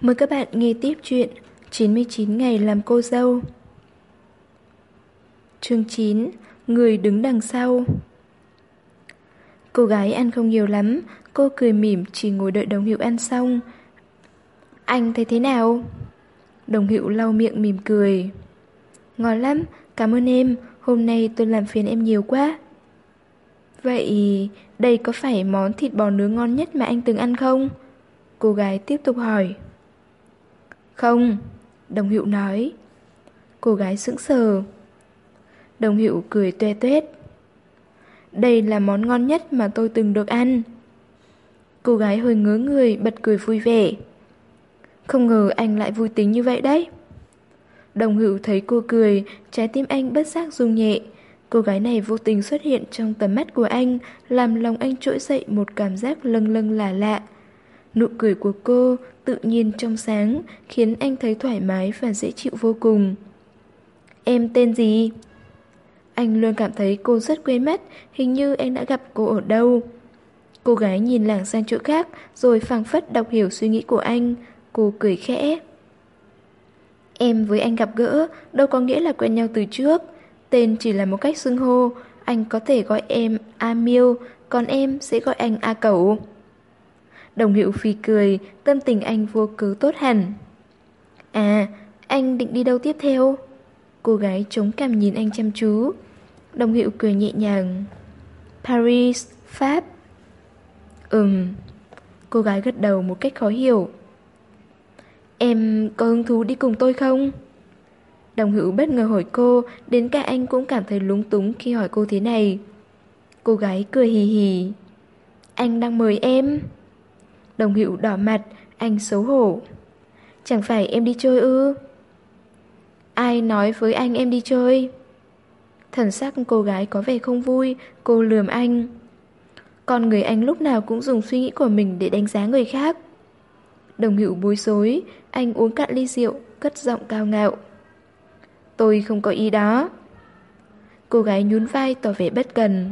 Mời các bạn nghe tiếp chuyện 99 ngày làm cô dâu. Chương 9 Người đứng đằng sau. Cô gái ăn không nhiều lắm Cô cười mỉm chỉ ngồi đợi đồng hiệu ăn xong. Anh thấy thế nào? Đồng hiệu lau miệng mỉm cười. Ngon lắm, cảm ơn em Hôm nay tôi làm phiền em nhiều quá. Vậy đây có phải món thịt bò nướng ngon nhất mà anh từng ăn không? Cô gái tiếp tục hỏi. Không, đồng hiệu nói. Cô gái sững sờ. Đồng hiệu cười toe toét. Đây là món ngon nhất mà tôi từng được ăn. Cô gái hơi ngớ người bật cười vui vẻ. Không ngờ anh lại vui tính như vậy đấy. Đồng hữu thấy cô cười Trái tim anh bất giác rung nhẹ. Cô gái này vô tình xuất hiện trong tầm mắt của anh Làm lòng anh trỗi dậy một cảm giác lâng lâng lạ lạ. Nụ cười của cô tự nhiên trong sáng, Khiến anh thấy thoải mái và dễ chịu vô cùng. Em tên gì? Anh luôn cảm thấy cô rất quen mắt, Hình như anh đã gặp cô ở đâu. Cô gái nhìn lảng sang chỗ khác, Rồi phảng phất đọc hiểu suy nghĩ của anh. Cô cười khẽ. Em với anh gặp gỡ, Đâu có nghĩa là quen nhau từ trước. Tên chỉ là một cách xưng hô. Anh có thể gọi em A Miêu, Còn em sẽ gọi anh A Cẩu. Đồng hiệu phi cười Tâm tình anh vô cớ tốt hẳn. À Anh định đi đâu tiếp theo? Cô gái chống cằm nhìn anh chăm chú. Đồng hiệu cười nhẹ nhàng. Paris, Pháp. Ừm Cô gái gật đầu một cách khó hiểu. Em có hứng thú đi cùng tôi không? Đồng hữu bất ngờ hỏi cô Đến cả anh cũng cảm thấy lúng túng khi hỏi cô thế này. Cô gái cười hì hì. Anh đang mời em. Đồng hiệu đỏ mặt, Anh xấu hổ. Chẳng phải em đi chơi ư? Ai nói với anh em đi chơi? Thần sắc cô gái có vẻ không vui, Cô lườm anh. Con người anh lúc nào cũng dùng suy nghĩ của mình Để đánh giá người khác. Đồng hữu bối rối, Anh uống cạn ly rượu, Cất giọng cao ngạo. Tôi không có ý đó. Cô gái nhún vai tỏ vẻ bất cần.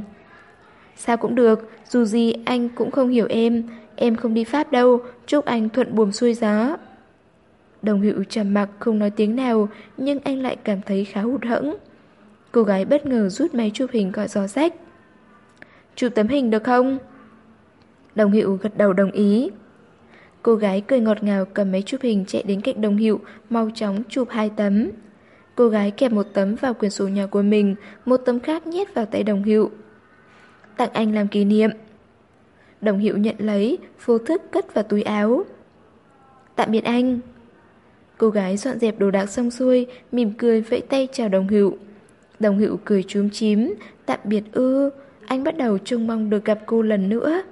Sao cũng được, Dù gì anh cũng không hiểu em Em không đi Pháp đâu Chúc anh thuận buồm xuôi gió Đồng hữu trầm mặc không nói tiếng nào Nhưng anh lại cảm thấy khá hụt hẫng Cô gái bất ngờ rút máy chụp hình gọi gió sách. Chụp tấm hình được không? Đồng hữu gật đầu đồng ý Cô gái cười ngọt ngào cầm máy chụp hình chạy đến cạnh đồng hữu, Mau chóng chụp hai tấm Cô gái kẹp một tấm vào quyển sổ nhỏ của mình Một tấm khác nhét vào tay đồng hữu. Tặng anh làm kỷ niệm Đồng hiệu nhận lấy Vô thức cất vào túi áo. Tạm biệt anh. Cô gái dọn dẹp đồ đạc xong xuôi Mỉm cười vẫy tay chào đồng hiệu. Đồng hiệu cười chúm chím Tạm biệt ư Anh bắt đầu trông mong được gặp cô lần nữa.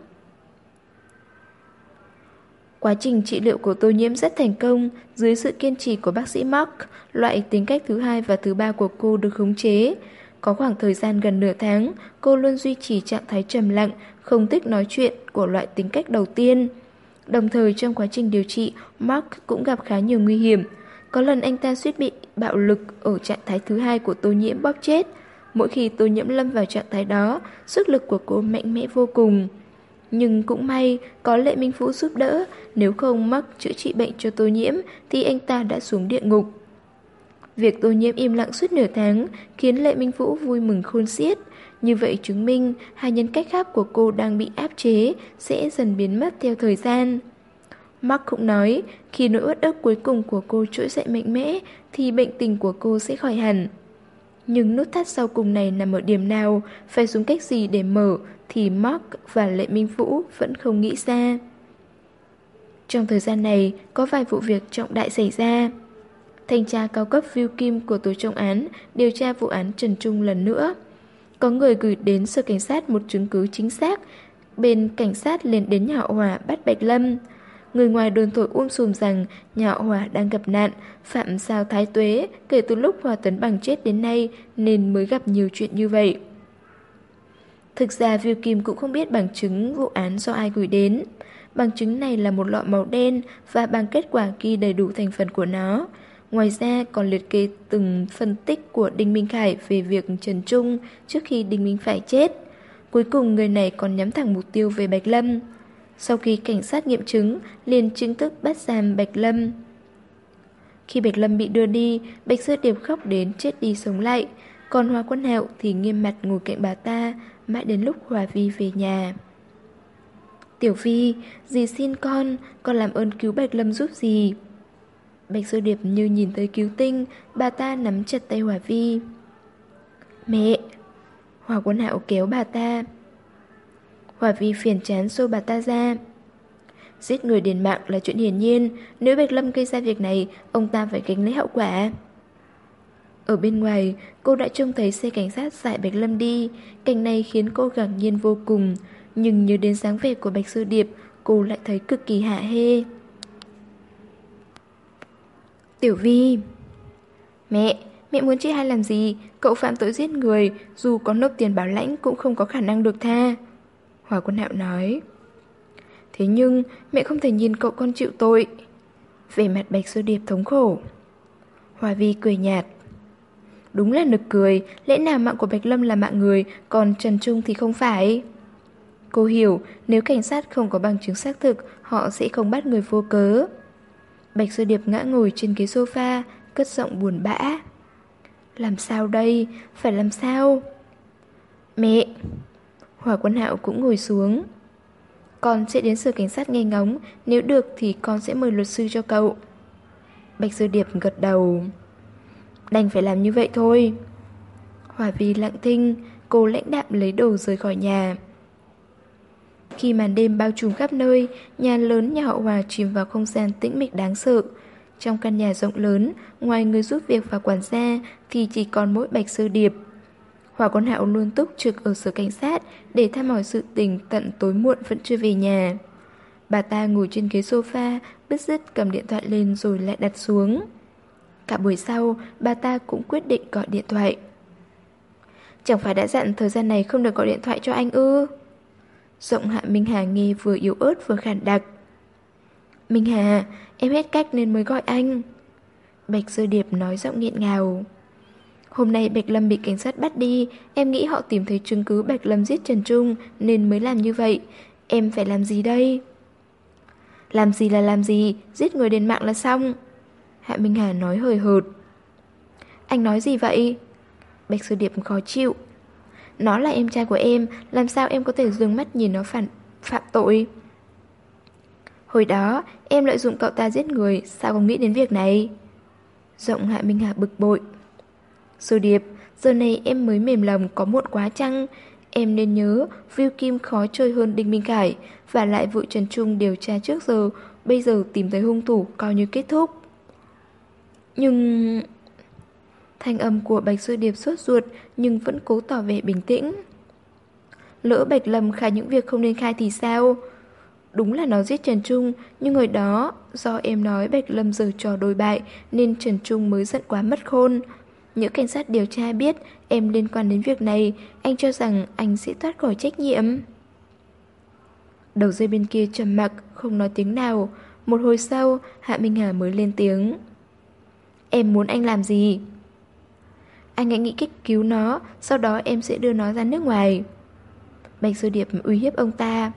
Quá trình trị liệu của tô nhiễm rất thành công, dưới sự kiên trì của bác sĩ Mark, loại tính cách thứ hai và thứ ba của cô được khống chế. Có khoảng thời gian gần nửa tháng, cô luôn duy trì trạng thái trầm lặng, không thích nói chuyện của loại tính cách đầu tiên. Đồng thời trong quá trình điều trị, Mark cũng gặp khá nhiều nguy hiểm. Có lần anh ta suýt bị bạo lực ở trạng thái thứ hai của tô nhiễm bóp chết. Mỗi khi tô nhiễm lâm vào trạng thái đó, sức lực của cô mạnh mẽ vô cùng. Nhưng cũng may, có Lệ Minh Vũ giúp đỡ, nếu không mắc chữa trị bệnh cho tô nhiễm thì anh ta đã xuống địa ngục. Việc tô nhiễm im lặng suốt nửa tháng khiến Lệ Minh Vũ vui mừng khôn xiết. Như vậy chứng minh hai nhân cách khác của cô đang bị áp chế sẽ dần biến mất theo thời gian. Mark cũng nói, khi nỗi uất ức cuối cùng của cô trỗi dậy mạnh mẽ thì bệnh tình của cô sẽ khỏi hẳn. Nhưng nút thắt sau cùng này nằm ở điểm nào, phải dùng cách gì để mở thì Mark và Lệ Minh Vũ vẫn không nghĩ ra. Trong thời gian này, có vài vụ việc trọng đại xảy ra. Thanh tra cao cấp View Kim của tổ trọng án điều tra vụ án Trần Trung lần nữa. Có người gửi đến sở cảnh sát một chứng cứ chính xác. Bên cảnh sát liền đến nhà họ Hòa bắt Bạch Lâm. Người ngoài đồn thổi um sùm rằng nhà họ Hòa đang gặp nạn, phạm sao thái tuế kể từ lúc Hòa Tấn Bằng chết đến nay nên mới gặp nhiều chuyện như vậy. Thực ra Viu Kim cũng không biết bằng chứng vụ án do ai gửi đến. Bằng chứng này là một lọ màu đen và bằng kết quả ghi đầy đủ thành phần của nó. Ngoài ra còn liệt kê từng phân tích của Đinh Minh Khải về việc Trần Trung trước khi Đinh Minh Phải chết. Cuối cùng người này còn nhắm thẳng mục tiêu về Bạch Lâm. Sau khi cảnh sát nghiệm chứng, liền chính thức bắt giam Bạch Lâm. Khi Bạch Lâm bị đưa đi, Bạch Sơ Điệp khóc đến chết đi sống lại. Còn Hoa Quân Hạo thì nghiêm mặt ngồi cạnh bà ta, mãi đến lúc Hòa Vi về nhà. Tiểu Phi, dì xin con, con làm ơn cứu Bạch Lâm giúp dì. Bạch sư Điệp như nhìn thấy cứu tinh, bà ta nắm chặt tay Hòa Vi. Mẹ! Hòa Quân Hạo kéo bà ta. Hòa Vi phiền chán xô bà ta ra. Giết người điền mạng là chuyện hiển nhiên, nếu Bạch Lâm gây ra việc này, ông ta phải gánh lấy hậu quả. Ở bên ngoài, cô đã trông thấy xe cảnh sát giải Bạch Lâm đi, cảnh này khiến cô ngạc nhiên vô cùng, nhưng nhớ đến dáng vẻ của Bạch Sư Điệp, cô lại thấy cực kỳ hạ hê. Tiểu Vi Mẹ, mẹ muốn chị hai làm gì? Cậu phạm tội giết người, dù có nộp tiền bảo lãnh cũng không có khả năng được tha. Hòa quân hạo nói. Thế nhưng, mẹ không thể nhìn cậu con chịu tội. Về mặt Bạch Sơ Điệp thống khổ. Hòa Vi cười nhạt. Đúng là nực cười, lẽ nào mạng của Bạch Lâm là mạng người, còn Trần Trung thì không phải. Cô hiểu, nếu cảnh sát không có bằng chứng xác thực, họ sẽ không bắt người vô cớ. Bạch Sơ Điệp ngã ngồi trên ghế sofa, cất giọng buồn bã. Làm sao đây? Phải làm sao? Mẹ! Hòa quân hạo cũng ngồi xuống. Con sẽ đến sở cảnh sát nghe ngóng, nếu được thì con sẽ mời luật sư cho cậu. Bạch Sơ Điệp gật đầu. Đành phải làm như vậy thôi. Hòa Vi lặng thinh, cô lãnh đạm lấy đồ rời khỏi nhà. Khi màn đêm bao trùm khắp nơi, nhà lớn nhà họ Hòa chìm vào không gian tĩnh mịch đáng sợ. Trong căn nhà rộng lớn, ngoài người giúp việc và quản gia thì chỉ còn mỗi Bạch Sơ Điệp. Hòa con Hạo luôn túc trực ở sở cảnh sát để thăm hỏi sự tình tận tối muộn vẫn chưa về nhà. Bà ta ngồi trên ghế sofa, bứt rứt cầm điện thoại lên rồi lại đặt xuống. Cả buổi sau, bà ta cũng quyết định gọi điện thoại. Chẳng phải đã dặn thời gian này không được gọi điện thoại cho anh ư? Giọng Hạ Minh Hà nghe vừa yếu ớt vừa khản đặc. Minh Hà, em hết cách nên mới gọi anh. Bạch Sơ Điệp nói giọng nghẹn ngào. Hôm nay Bạch Lâm bị cảnh sát bắt đi, em nghĩ họ tìm thấy chứng cứ Bạch Lâm giết Trần Trung nên mới làm như vậy. Em phải làm gì đây? Làm gì là làm gì, giết người đền mạng là xong. Hạ Minh Hà nói hời hợt. Anh nói gì vậy? Bạch Sơ Điệp khó chịu. Nó là em trai của em, làm sao em có thể dừng mắt nhìn nó phản phạm tội? Hồi đó, em lợi dụng cậu ta giết người, sao không nghĩ đến việc này? Giọng Hạ Minh Hà bực bội. Sư Điệp, giờ này em mới mềm lòng có muộn quá chăng? Em nên nhớ, Viu Kim khó chơi hơn Đinh Minh Khải, và lại vụ Trần Trung điều tra trước giờ, bây giờ tìm thấy hung thủ coi như kết thúc. Nhưng... Thanh âm của Bạch Sư Điệp sốt ruột nhưng vẫn cố tỏ vẻ bình tĩnh. Lỡ Bạch Lâm khai những việc không nên khai thì sao? Đúng là nó giết Trần Trung, nhưng hồi đó do em nói Bạch Lâm giờ trò đồi bại nên Trần Trung mới giận quá mất khôn. Những cảnh sát điều tra biết em liên quan đến việc này, anh cho rằng anh sẽ thoát khỏi trách nhiệm. Đầu dây bên kia trầm mặc, không nói tiếng nào. Một hồi sau, Hạ Minh Hà mới lên tiếng. Em muốn anh làm gì? Anh hãy nghĩ cách cứu nó, sau đó em sẽ đưa nó ra nước ngoài. Bạch Sư Điệp uy hiếp ông ta.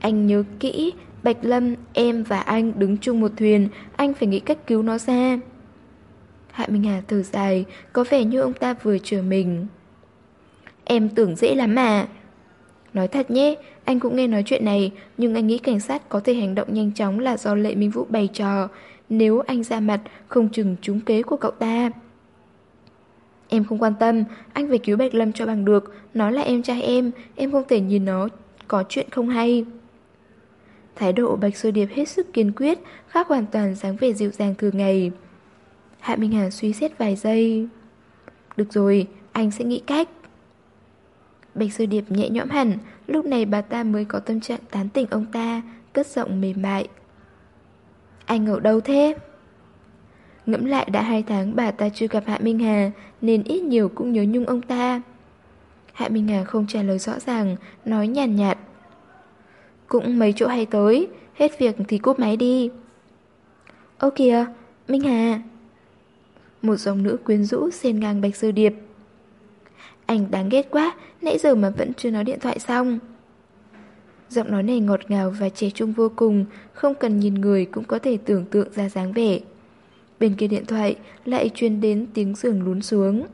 Anh nhớ kỹ, Bạch Lâm, em và anh đứng chung một thuyền, anh phải nghĩ cách cứu nó ra. Hạ Minh Hà thở dài, có vẻ như ông ta vừa chờ mình. Em tưởng dễ lắm mà. Nói thật nhé, anh cũng nghe nói chuyện này, nhưng anh nghĩ cảnh sát có thể hành động nhanh chóng là do Lệ Minh Vũ bày trò. Nếu anh ra mặt, không chừng trúng kế của cậu ta. Em không quan tâm, anh phải cứu Bạch Lâm cho bằng được, nó là em trai em, em không thể nhìn nó có chuyện không hay. Thái độ Bạch Sơ Điệp hết sức kiên quyết, khác hoàn toàn dáng vẻ dịu dàng thường ngày. Hạ Minh Hà suy xét vài giây. Được rồi, anh sẽ nghĩ cách. Bạch Sơ Điệp nhẹ nhõm hẳn, lúc này bà ta mới có tâm trạng tán tỉnh ông ta, cất giọng mềm mại. Anh ở đâu thế? Ngẫm lại đã hai tháng bà ta chưa gặp Hạ Minh Hà nên ít nhiều cũng nhớ nhung ông ta. Hạ Minh Hà không trả lời rõ ràng Nói nhàn nhạt, nhạt Cũng mấy chỗ hay tới Hết việc thì cúp máy đi. Ô kìa, Minh Hà. Một dòng nữ quyến rũ xen ngang Bạch Sư Điệp. Anh đáng ghét quá Nãy giờ mà vẫn chưa nói điện thoại xong. Giọng nói này ngọt ngào và trẻ trung vô cùng, không cần nhìn người cũng có thể tưởng tượng ra dáng vẻ. Bên kia điện thoại lại truyền đến tiếng giường lún xuống.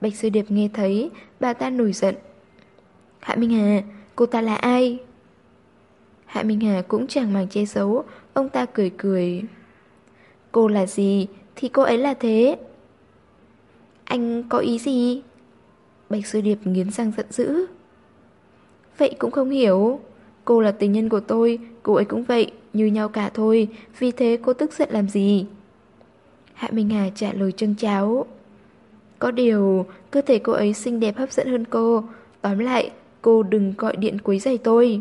Bạch Sư Điệp nghe thấy, bà ta nổi giận. Hạ Minh Hà, cô ta là ai? Hạ Minh Hà cũng chẳng màng che giấu, ông ta cười cười. Cô là gì, thì cô ấy là thế. Anh có ý gì? Bạch Sư Điệp nghiến răng giận dữ. Vậy cũng không hiểu. Cô là tình nhân của tôi, cô ấy cũng vậy, như nhau cả thôi, vì thế cô tức giận làm gì? Hạ Minh Hà trả lời chân cháo. Có điều, cơ thể cô ấy xinh đẹp hấp dẫn hơn cô. Tóm lại, cô đừng gọi điện quấy giày tôi.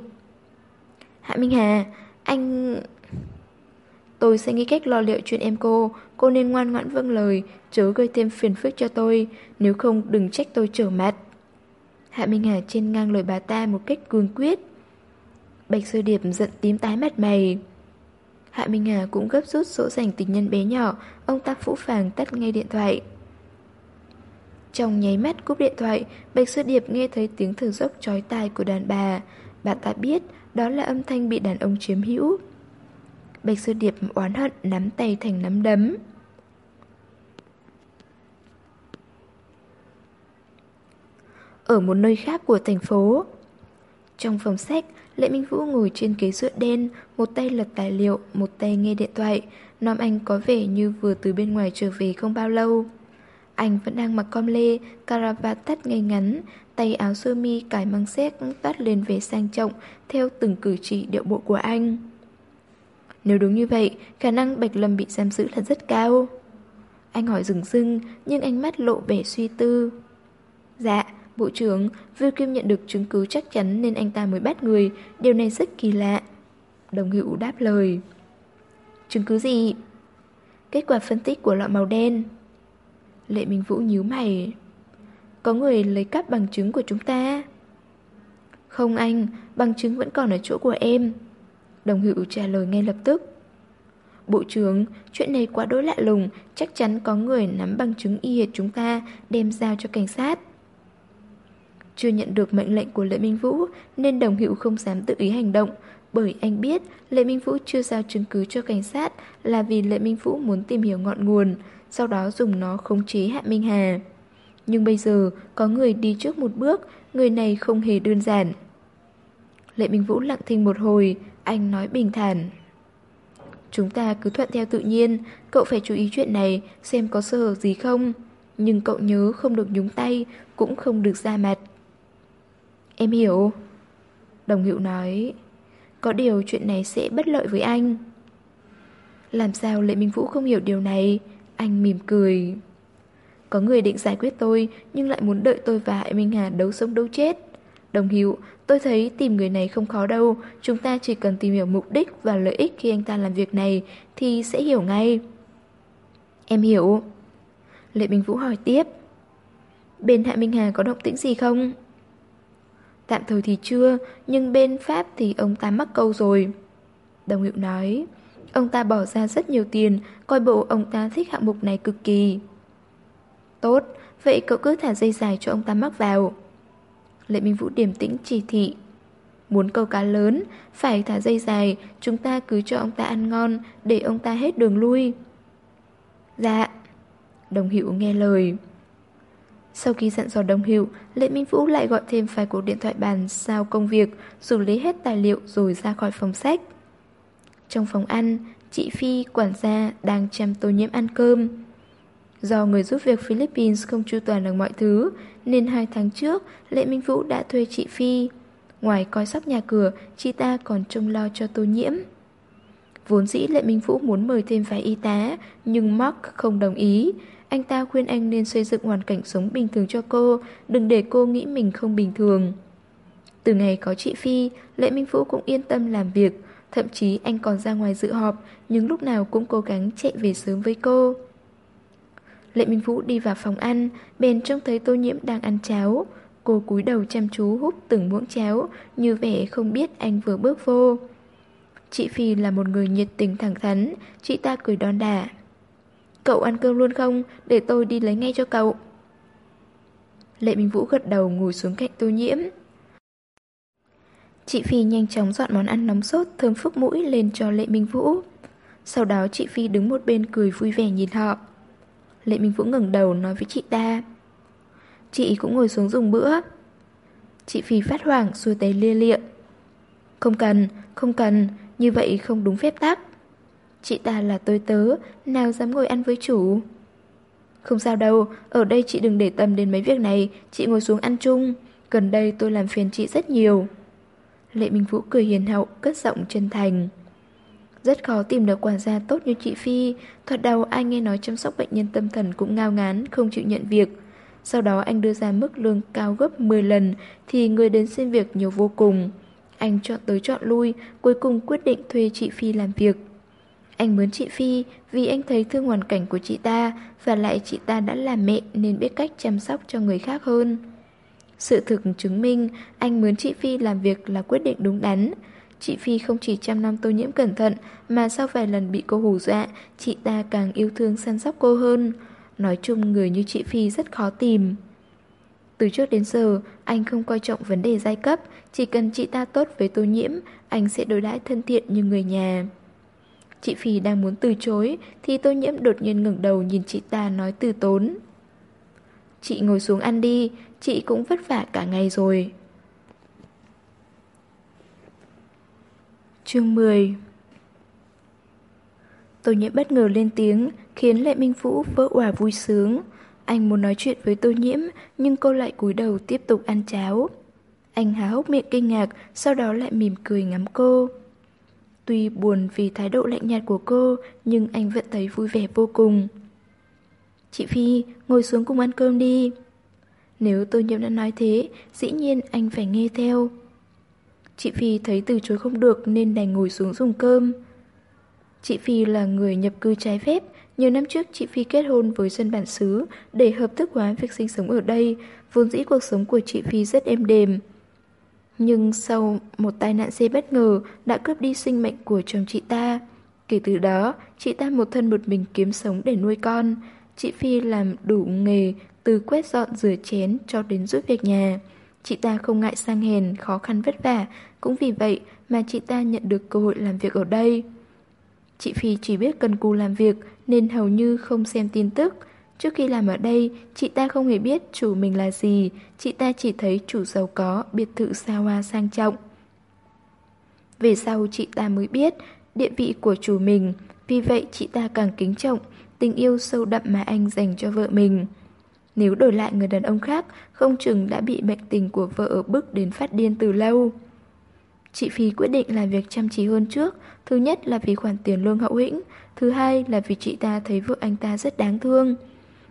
Hạ Minh Hà, anh... Tôi sẽ nghĩ cách lo liệu chuyện em cô, cô nên ngoan ngoãn vâng lời, chớ gây thêm phiền phức cho tôi, nếu không đừng trách tôi trở mặt. Hạ Minh Hà trên ngang lời bà ta một cách cương quyết. Bạch Sơ Điệp giận tím tái mặt mày. Hạ Minh Hà cũng gấp rút dỗ dành tình nhân bé nhỏ, ông ta phũ phàng tắt ngay điện thoại. Trong nháy mắt cúp điện thoại, Bạch sư Điệp nghe thấy tiếng thở dốc chói tai của đàn bà. Bà ta biết đó là âm thanh bị đàn ông chiếm hữu. Bạch sư Điệp oán hận nắm tay thành nắm đấm. Ở một nơi khác của thành phố trong phòng sách, Lệ Minh Vũ ngồi trên ghế dựa đen, một tay lật tài liệu, một tay nghe điện thoại. Nom anh có vẻ như vừa từ bên ngoài trở về không bao lâu. Anh vẫn đang mặc com lê, caravat thắt ngay ngắn, tay áo sơ mi cài măng xét toát lên vẻ sang trọng theo từng cử chỉ điệu bộ của anh. Nếu đúng như vậy, khả năng Bạch Lâm bị giam giữ là rất cao. Anh hỏi rừng rưng, nhưng ánh mắt lộ vẻ suy tư. Dạ, Bộ trưởng, Viu Kim nhận được chứng cứ chắc chắn nên anh ta mới bắt người, điều này rất kỳ lạ. Đồng hữu đáp lời. Chứng cứ gì? Kết quả phân tích của lọ màu đen. Lệ Minh Vũ nhíu mày. Có người lấy cắp bằng chứng của chúng ta. Không anh, bằng chứng vẫn còn ở chỗ của em. Đồng hữu trả lời ngay lập tức. Bộ trưởng, chuyện này quá đối lạ lùng, chắc chắn có người nắm bằng chứng y hệt chúng ta đem giao cho cảnh sát. Chưa nhận được mệnh lệnh của Lệ Minh Vũ nên đồng hữu không dám tự ý hành động bởi anh biết Lệ Minh Vũ chưa giao chứng cứ cho cảnh sát là vì Lệ Minh Vũ muốn tìm hiểu ngọn nguồn sau đó dùng nó khống chế Hạ Minh Hà. Nhưng bây giờ có người đi trước một bước, người này không hề đơn giản. Lệ Minh Vũ lặng thinh một hồi, anh nói bình thản. Chúng ta cứ thuận theo tự nhiên, cậu phải chú ý chuyện này, xem có sơ hở gì không. Nhưng cậu nhớ không được nhúng tay, cũng không được ra mặt. Em hiểu. Đồng hiệu nói, có điều chuyện này sẽ bất lợi với anh. Làm sao Lệ Minh Vũ không hiểu điều này? Anh mỉm cười. Có người định giải quyết tôi, nhưng lại muốn đợi tôi và Hải Minh Hà đấu sống đấu chết. Đồng hiệu, tôi thấy tìm người này không khó đâu, chúng ta chỉ cần tìm hiểu mục đích và lợi ích khi anh ta làm việc này thì sẽ hiểu ngay. Em hiểu. Lệ Minh Vũ hỏi tiếp. Bên Hạ Minh Hà có động tĩnh gì không? Tạm thời thì chưa, nhưng bên Pháp thì ông ta mắc câu rồi. Đồng hiệu nói, ông ta bỏ ra rất nhiều tiền, coi bộ ông ta thích hạng mục này cực kỳ. Tốt, vậy cậu cứ thả dây dài cho ông ta mắc vào. Lệ Minh Vũ điềm tĩnh chỉ thị. Muốn câu cá lớn, phải thả dây dài, chúng ta cứ cho ông ta ăn ngon, để ông ta hết đường lui. Dạ. Đồng hiệu nghe lời. Sau khi dặn dò đồng hiệu, Lệ Minh Vũ lại gọi thêm vài cuộc điện thoại bàn sao công việc, xử lý hết tài liệu rồi ra khỏi phòng sách. Trong phòng ăn, chị Phi, quản gia, đang chăm tô nhiễm ăn cơm. Do người giúp việc Philippines không chu toàn được mọi thứ, nên hai tháng trước, Lệ Minh Vũ đã thuê chị Phi. Ngoài coi sóc nhà cửa, chị ta còn trông lo cho tô nhiễm. Vốn dĩ Lệ Minh Vũ muốn mời thêm vài y tá, nhưng Mark không đồng ý. Anh ta khuyên anh nên xây dựng hoàn cảnh sống bình thường cho cô, đừng để cô nghĩ mình không bình thường. Từ ngày có chị Phi, Lệ Minh Vũ cũng yên tâm làm việc, thậm chí anh còn ra ngoài dự họp, nhưng lúc nào cũng cố gắng chạy về sớm với cô. Lệ Minh Vũ đi vào phòng ăn, bên trông thấy tô nhiễm đang ăn cháo. Cô cúi đầu chăm chú hút từng muỗng cháo, như vẻ không biết anh vừa bước vô. Chị Phi là một người nhiệt tình thẳng thắn, chị ta cười đon đả. Cậu ăn cơm luôn không? Để tôi đi lấy ngay cho cậu. Lệ Minh Vũ gật đầu ngồi xuống cạnh tô nhiễm. Chị Phi nhanh chóng dọn món ăn nóng sốt thơm phức mũi lên cho Lệ Minh Vũ. Sau đó chị Phi đứng một bên cười vui vẻ nhìn họ. Lệ Minh Vũ ngẩng đầu nói với chị ta. Chị cũng ngồi xuống dùng bữa. Chị Phi phát hoảng xuôi tay lia lịa. Không cần, không cần, như vậy không đúng phép tắc. Chị ta là tôi tớ, nào dám ngồi ăn với chủ. Không sao đâu, ở đây chị đừng để tâm đến mấy việc này, chị ngồi xuống ăn chung. Gần đây tôi làm phiền chị rất nhiều. Lệ Minh Vũ cười hiền hậu, cất giọng chân thành. Rất khó tìm được quản gia tốt như chị Phi. Thoạt đầu ai nghe nói chăm sóc bệnh nhân tâm thần cũng ngao ngán, không chịu nhận việc. Sau đó anh đưa ra mức lương cao gấp 10 lần thì người đến xin việc nhiều vô cùng. Anh chọn tới chọn lui, cuối cùng quyết định thuê chị Phi làm việc. Anh mướn chị Phi vì anh thấy thương hoàn cảnh của chị ta và lại chị ta đã là mẹ nên biết cách chăm sóc cho người khác hơn. Sự thực chứng minh anh mướn chị Phi làm việc là quyết định đúng đắn. Chị Phi không chỉ chăm nom tô nhiễm cẩn thận mà sau vài lần bị cô hù dọa, chị ta càng yêu thương săn sóc cô hơn. Nói chung người như chị Phi rất khó tìm. Từ trước đến giờ, anh không coi trọng vấn đề giai cấp, chỉ cần chị ta tốt với tô nhiễm, anh sẽ đối đãi thân thiện như người nhà. Chị Phi đang muốn từ chối, thì tô nhiễm đột nhiên ngẩng đầu nhìn chị ta nói từ tốn. Chị ngồi xuống ăn đi, chị cũng vất vả cả ngày rồi. Chương 10 Tô nhiễm bất ngờ lên tiếng, khiến Lệ Minh Vũ vỡ òa vui sướng. Anh muốn nói chuyện với tô nhiễm, nhưng cô lại cúi đầu tiếp tục ăn cháo. Anh há hốc miệng kinh ngạc, sau đó lại mỉm cười ngắm cô. Tuy buồn vì thái độ lạnh nhạt của cô, nhưng anh vẫn thấy vui vẻ vô cùng. Chị Phi, ngồi xuống cùng ăn cơm đi. Nếu tôi nhiễm đã nói thế, dĩ nhiên anh phải nghe theo. Chị Phi thấy từ chối không được nên đành ngồi xuống dùng cơm. Chị Phi là người nhập cư trái phép, nhiều năm trước chị Phi kết hôn với dân bản xứ để hợp thức hóa việc sinh sống ở đây, vốn dĩ cuộc sống của chị Phi rất êm đềm. Nhưng sau một tai nạn xe bất ngờ đã cướp đi sinh mệnh của chồng chị ta. Kể từ đó, chị ta một thân một mình kiếm sống để nuôi con. Chị Phi làm đủ nghề từ quét dọn rửa chén cho đến giúp việc nhà. Chị ta không ngại sang hèn, khó khăn vất vả, cũng vì vậy mà chị ta nhận được cơ hội làm việc ở đây. Chị Phi chỉ biết cần cù làm việc nên hầu như không xem tin tức. Trước khi làm ở đây, chị ta không hề biết chủ mình là gì, chị ta chỉ thấy chủ giàu có, biệt thự xa hoa sang trọng. Về sau chị ta mới biết địa vị của chủ mình, vì vậy chị ta càng kính trọng tình yêu sâu đậm mà anh dành cho vợ mình. Nếu đổi lại người đàn ông khác, không chừng đã bị bệnh tình của vợ bức đến phát điên từ lâu. Chị Phi quyết định làm việc chăm chỉ hơn trước, thứ nhất là vì khoản tiền lương hậu hĩnh, thứ hai là vì chị ta thấy vợ anh ta rất đáng thương.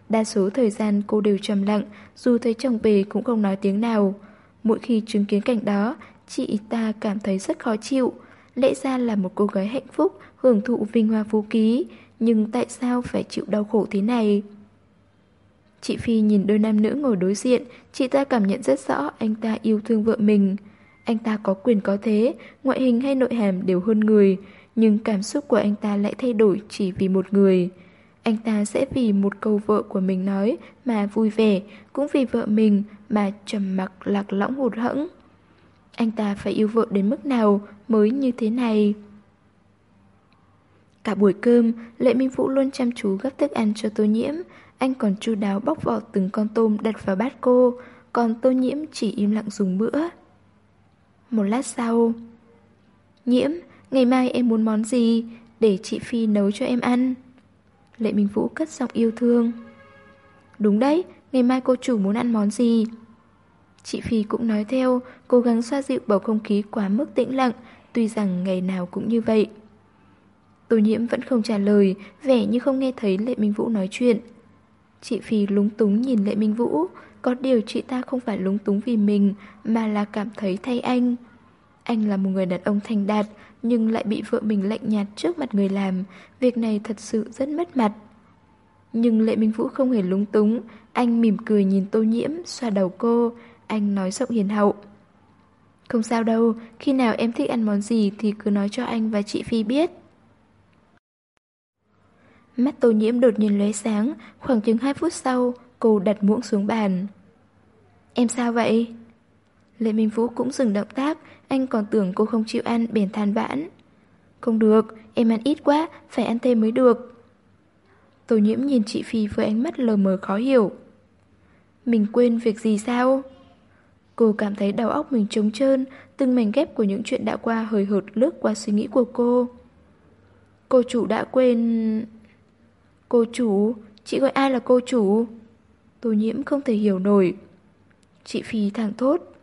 Đa số thời gian cô đều trầm lặng, dù thấy chồng về cũng không nói tiếng nào. Mỗi khi chứng kiến cảnh đó, chị ta cảm thấy rất khó chịu. Lẽ ra là một cô gái hạnh phúc, hưởng thụ vinh hoa phú ký, nhưng tại sao phải chịu đau khổ thế này? Chị Phi nhìn đôi nam nữ ngồi đối diện, chị ta cảm nhận rất rõ anh ta yêu thương vợ mình. Anh ta có quyền có thế, ngoại hình hay nội hàm đều hơn người, nhưng cảm xúc của anh ta lại thay đổi chỉ vì một người. Anh ta sẽ vì một câu vợ của mình nói mà vui vẻ, cũng vì vợ mình mà trầm mặc lạc lõng hụt hẫng. Anh ta phải yêu vợ đến mức nào mới như thế này? Cả buổi cơm, Lệ Minh Vũ luôn chăm chú gấp thức ăn cho tô nhiễm. Anh còn chu đáo bóc vỏ từng con tôm đặt vào bát cô, còn tô nhiễm chỉ im lặng dùng bữa. Một lát sau Nhiễm, ngày mai em muốn món gì Để chị Phi nấu cho em ăn Lệ Minh Vũ cất giọng yêu thương. Đúng đấy, ngày mai cô chủ muốn ăn món gì? Chị Phi cũng nói theo Cố gắng xoa dịu bầu không khí quá mức tĩnh lặng Tuy rằng ngày nào cũng như vậy. Tô nhiễm vẫn không trả lời Vẻ như không nghe thấy Lệ Minh Vũ nói chuyện. Chị Phi lúng túng nhìn Lệ Minh Vũ có điều chị ta không phải lúng túng vì mình Mà là cảm thấy thay anh. Anh là một người đàn ông thành đạt nhưng lại bị vợ mình lạnh nhạt trước mặt người làm. Việc này thật sự rất mất mặt. Nhưng Lệ Minh Vũ không hề lúng túng. Anh mỉm cười nhìn tô nhiễm, Xoa đầu cô. Anh nói giọng hiền hậu. Không sao đâu, Khi nào em thích ăn món gì Thì cứ nói cho anh và chị Phi biết. Mắt tô nhiễm đột nhiên lóe sáng. Khoảng chừng 2 phút sau, Cô đặt muỗng xuống bàn. Em sao vậy? Lệ Minh Vũ cũng dừng động tác, anh còn tưởng cô không chịu ăn bèn than vãn. Không được, em ăn ít quá, phải ăn thêm mới được. Tô nhiễm nhìn chị Phi với ánh mắt lờ mờ khó hiểu. Mình quên việc gì sao? Cô cảm thấy đầu óc mình trống trơn, từng mảnh ghép của những chuyện đã qua hời hợt lướt qua suy nghĩ của cô. Cô chủ đã quên... Cô chủ? Chị gọi ai là cô chủ? Tô nhiễm không thể hiểu nổi. Chị Phi thẳng thốt.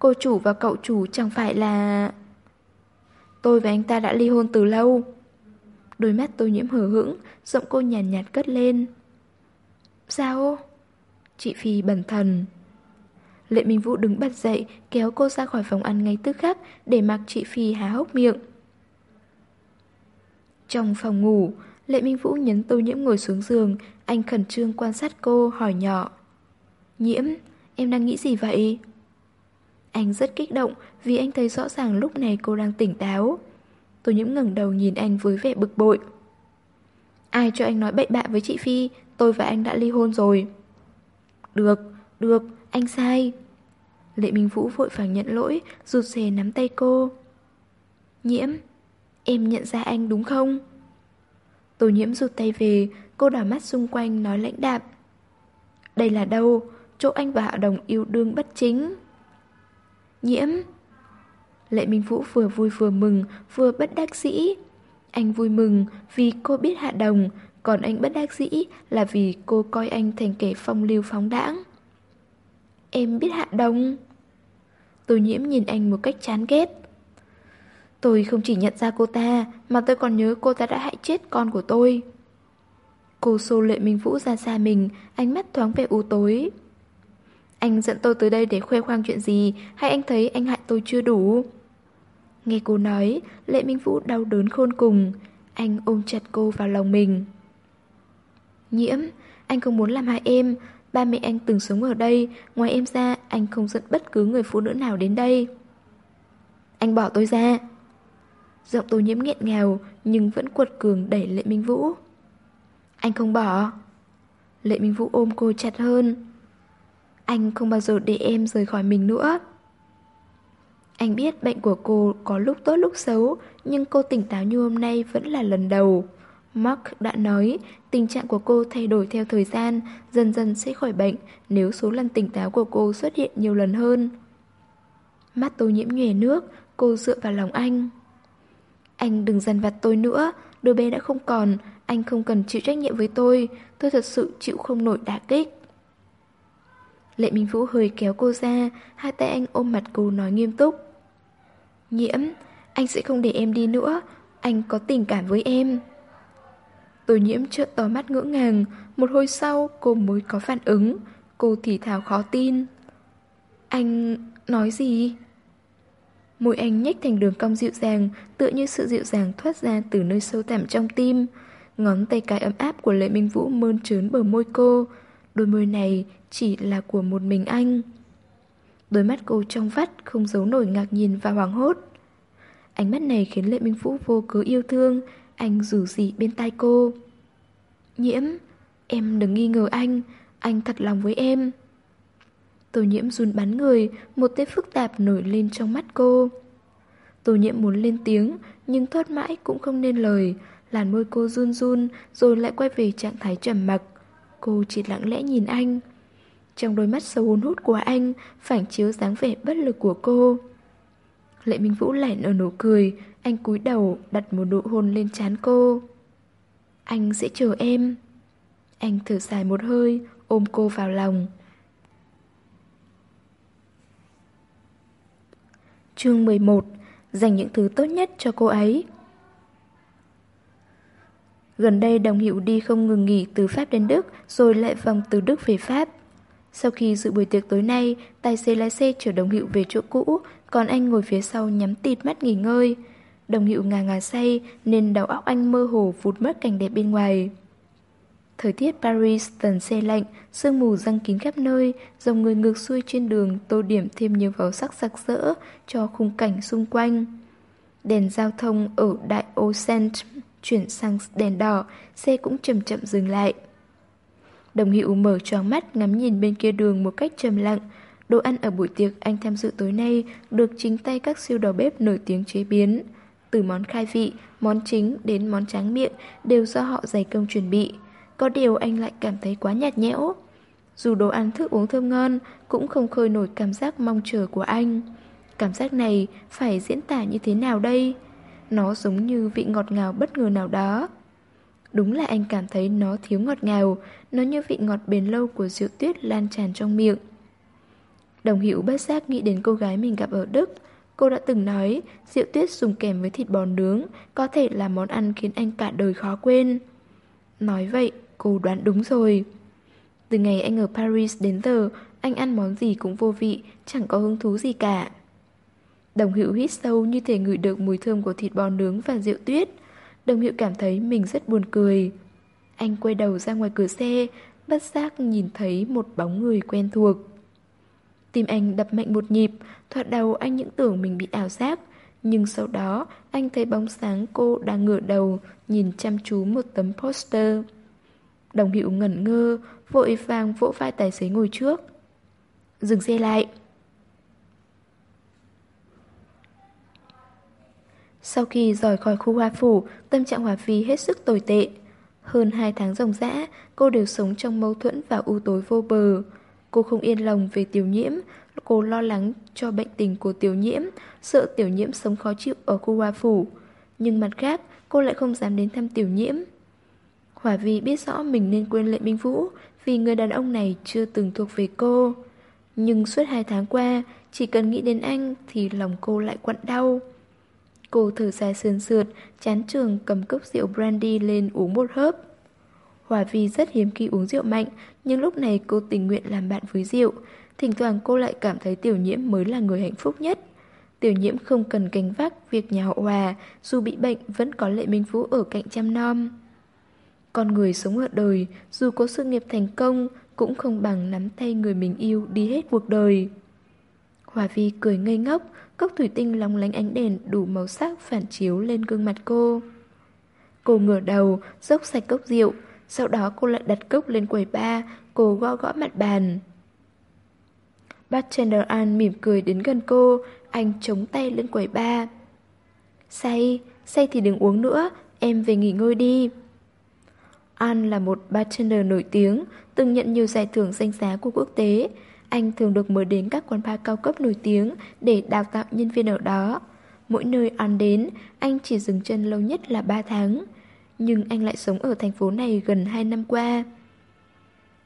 Cô chủ và cậu chủ chẳng phải là... Tôi và anh ta đã ly hôn từ lâu. Đôi mắt tôi nhiễm hờ hững, giọng cô nhàn nhạt, nhạt cất lên. Sao? Chị Phi bần thần. Lệ Minh Vũ đứng bật dậy, kéo cô ra khỏi phòng ăn ngay tức khắc để mặc chị Phi há hốc miệng. Trong phòng ngủ, Lệ Minh Vũ nhấn tô nhiễm ngồi xuống giường, anh khẩn trương quan sát cô, hỏi nhỏ. Nhiễm, em đang nghĩ gì vậy? Anh rất kích động vì anh thấy rõ ràng lúc này cô đang tỉnh táo. Tôi những ngẩng đầu nhìn anh với vẻ bực bội. Ai cho anh nói bậy bạ với chị Phi, tôi và anh đã ly hôn rồi. Được, được, anh sai. Lệ Minh Vũ vội vàng nhận lỗi, rụt rè nắm tay cô. Nhiễm, em nhận ra anh đúng không? Tô nhiễm rụt tay về, cô đảo mắt xung quanh nói lãnh đạm. Đây là đâu? Chỗ anh và Hạ Đồng yêu đương bất chính. Nhiễm Lệ Minh Vũ vừa vui vừa mừng, vừa bất đắc dĩ. Anh vui mừng vì cô biết Hạ Đồng, còn anh bất đắc dĩ là vì cô coi anh thành kẻ phong lưu phóng đãng. Em biết Hạ Đồng. Tô nhiễm nhìn anh một cách chán ghét. Tôi không chỉ nhận ra cô ta, mà tôi còn nhớ cô ta đã hại chết con của tôi. Cô xô lệ Minh Vũ ra xa mình, ánh mắt thoáng vẻ u tối. Anh dẫn tôi tới đây để khoe khoang chuyện gì, hay anh thấy anh hại tôi chưa đủ? Nghe cô nói, Lệ Minh Vũ đau đớn khôn cùng. Anh ôm chặt cô vào lòng mình. Nhiễm, anh không muốn làm hại em. Ba mẹ anh từng sống ở đây, ngoài em ra, anh không dẫn bất cứ người phụ nữ nào đến đây. Anh bỏ tôi ra. Giọng tôi nhiễm nghẹn ngào, nhưng vẫn quật cường đẩy Lệ Minh Vũ. Anh không bỏ. Lệ Minh Vũ ôm cô chặt hơn. Anh không bao giờ để em rời khỏi mình nữa. Anh biết bệnh của cô có lúc tốt lúc xấu, nhưng cô tỉnh táo như hôm nay vẫn là lần đầu. Mark đã nói, tình trạng của cô thay đổi theo thời gian, dần dần sẽ khỏi bệnh nếu số lần tỉnh táo của cô xuất hiện nhiều lần hơn. Mắt tôi nhiễm nhòe nước, cô dựa vào lòng anh. Anh đừng dằn vặt tôi nữa, đứa bé đã không còn, anh không cần chịu trách nhiệm với tôi, tôi thật sự chịu không nổi đả kích. Lệ Minh Vũ hơi kéo cô ra, hai tay anh ôm mặt cô nói nghiêm túc. Nhiễm, anh sẽ không để em đi nữa, anh có tình cảm với em. Tô nhiễm trợn to mắt ngỡ ngàng, một hồi sau cô mới có phản ứng, cô thì thào khó tin. Anh nói gì? Môi anh nhếch thành đường cong dịu dàng, tựa như sự dịu dàng thoát ra từ nơi sâu thẳm trong tim. Ngón tay cái ấm áp của Lệ Minh Vũ mơn trớn bờ môi cô. Đôi môi này chỉ là của một mình anh. Đôi mắt cô trong vắt không giấu nổi ngạc nhìn và hoảng hốt. Ánh mắt này khiến Lệ Minh Vũ vô cớ yêu thương, anh rủ gì bên tai cô. Nhiễm, em đừng nghi ngờ anh, anh thật lòng với em. Tô nhiễm run bắn người, một tên phức tạp nổi lên trong mắt cô. Tô nhiễm muốn lên tiếng, nhưng thoát mãi cũng không nên lời. Làn môi cô run run, rồi lại quay về trạng thái trầm mặc. Cô chỉ lặng lẽ nhìn anh. Trong đôi mắt sâu hôn hút của anh, phản chiếu dáng vẻ bất lực của cô. Lệ Minh Vũ lại nở nụ cười, anh cúi đầu đặt một nụ hôn lên trán cô. Anh sẽ chờ em. Anh thở dài một hơi, ôm cô vào lòng. Chương 11 Dành những thứ tốt nhất cho cô ấy Gần đây đồng hiệu đi không ngừng nghỉ từ Pháp đến Đức Rồi lại vòng từ Đức về Pháp sau khi dự buổi tiệc tối nay Tài xế lái xe chở đồng hiệu về chỗ cũ Còn anh ngồi phía sau nhắm tịt mắt nghỉ ngơi Đồng hiệu ngà ngà say Nên đầu óc anh mơ hồ vụt mất cảnh đẹp bên ngoài Thời tiết Paris tần xe lạnh, sương mù răng kín khắp nơi, dòng người ngược xuôi trên đường tô điểm thêm nhiều màu sắc sặc sỡ cho khung cảnh xung quanh. Đèn giao thông ở đại ô Saint chuyển sang đèn đỏ, xe cũng chậm chậm dừng lại. Đồng hiệu mở tròn mắt ngắm nhìn bên kia đường một cách trầm lặng, Đồ ăn ở buổi tiệc anh tham dự tối nay được chính tay các siêu đầu bếp nổi tiếng chế biến. Từ món khai vị, món chính đến món tráng miệng đều do họ dày công chuẩn bị. Có điều anh lại cảm thấy quá nhạt nhẽo. Dù đồ ăn thức uống thơm ngon, cũng không khơi nổi cảm giác mong chờ của anh. Cảm giác này phải diễn tả như thế nào đây? Nó giống như vị ngọt ngào bất ngờ nào đó. Đúng là anh cảm thấy nó thiếu ngọt ngào, nó như vị ngọt bền lâu của rượu tuyết lan tràn trong miệng. Đồng Hữu bất giác nghĩ đến cô gái mình gặp ở Đức. Cô đã từng nói, rượu tuyết dùng kèm với thịt bò nướng có thể là món ăn khiến anh cả đời khó quên. Nói vậy, cô đoán đúng rồi. Từ ngày anh ở Paris đến giờ, anh ăn món gì cũng vô vị, chẳng có hứng thú gì cả. Đồng Hữu hít sâu như thể ngửi được mùi thơm của thịt bò nướng và rượu tuyết. Đồng hiệu cảm thấy mình rất buồn cười. Anh quay đầu ra ngoài cửa xe, bất giác nhìn thấy một bóng người quen thuộc. Tim anh đập mạnh một nhịp, thoạt đầu anh những tưởng mình bị ảo giác. Nhưng sau đó, anh thấy bóng sáng cô đang ngửa đầu, nhìn chăm chú một tấm poster. Đồng hiệu ngẩn ngơ, vội vàng vỗ vai tài xế ngồi trước. Dừng xe lại. Sau khi rời khỏi khu hoa phủ, tâm trạng Hòa Phi hết sức tồi tệ. Hơn hai tháng ròng rã, cô đều sống trong mâu thuẫn và u tối vô bờ. Cô không yên lòng về tiểu nhiễm, cô lo lắng cho bệnh tình của tiểu nhiễm, sợ tiểu nhiễm sống khó chịu ở khu hoa phủ. Nhưng mặt khác, cô lại không dám đến thăm tiểu nhiễm. Hỏa Vi biết rõ mình nên quên lệ minh vũ vì người đàn ông này chưa từng thuộc về cô. Nhưng suốt hai tháng qua, chỉ cần nghĩ đến anh thì lòng cô lại quặn đau. Cô thở dài sườn sượt, chán trường cầm cốc rượu brandy lên uống một hớp. Hòa Vi rất hiếm khi uống rượu mạnh, nhưng lúc này cô tình nguyện làm bạn với rượu. Thỉnh thoảng cô lại cảm thấy tiểu nhiễm mới là người hạnh phúc nhất. Tiểu nhiễm không cần gánh vác việc nhà hậu hòa, dù bị bệnh vẫn có lệ minh vũ ở cạnh chăm nom. Con người sống ở đời, dù có sự nghiệp thành công, cũng không bằng nắm tay người mình yêu đi hết cuộc đời. Hòa Vi cười ngây ngốc, cốc thủy tinh long lánh ánh đèn đủ màu sắc phản chiếu lên gương mặt cô. Cô ngửa đầu, dốc sạch cốc rượu, sau đó cô lại đặt cốc lên quầy ba, cô gõ gõ mặt bàn. Bartender An mỉm cười đến gần cô, anh chống tay lên quầy ba. Say, say thì đừng uống nữa, em về nghỉ ngơi đi. An là một bartender nổi tiếng, từng nhận nhiều giải thưởng danh giá của quốc tế. Anh thường được mời đến các quán bar cao cấp nổi tiếng để đào tạo nhân viên ở đó. Mỗi nơi An đến, anh chỉ dừng chân lâu nhất là 3 tháng. Nhưng anh lại sống ở thành phố này gần 2 năm qua.